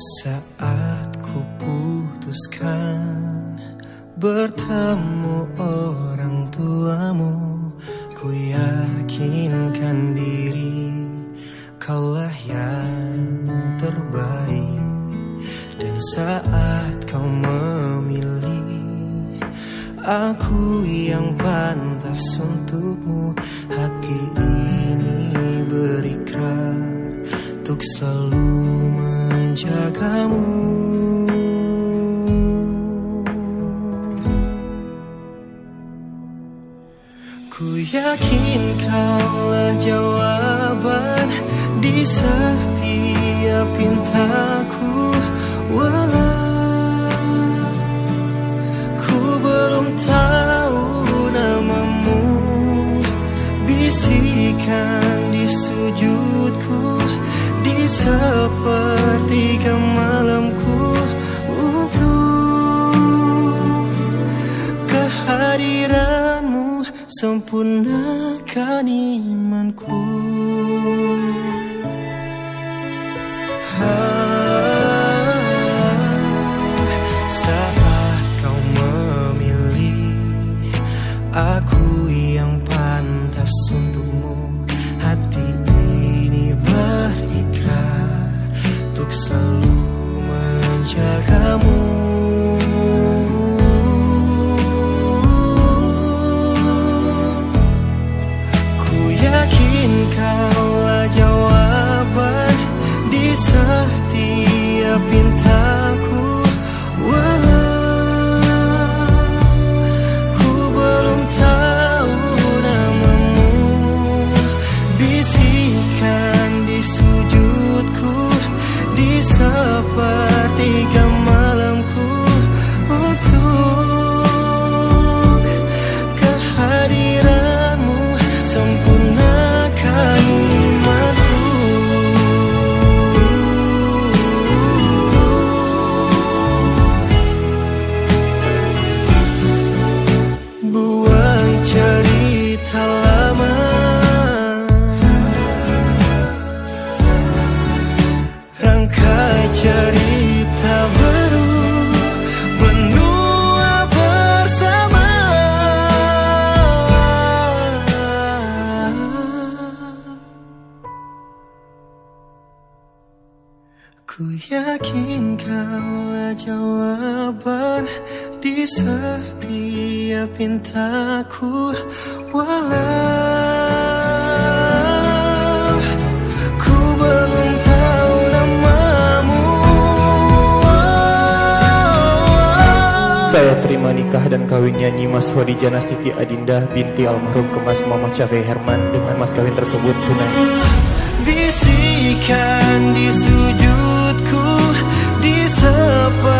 Saat ku putuskan bertemu orang tuamu Ku yakinkan diri kaulah yang terbaik. Dan saat kau memilih aku yang pantas untukmu Hati yakin kaulah jawaban di setiap pintaku Walau sempurnakan imanku. Saat kau memilih Aku yang pantas Bisikan di sujudku di sepertiga Ku yakin kaulah jawaban di setiap pintaku Walau ku belum tahu namamu Saya terima nikah dan kawinnya Nyimas Wadijah Nastiti Adinda binti almarhum Kemas Muhammad Syafi'i Herman dengan mas kawin tersebut tunai. Bisikan di Di sepertiga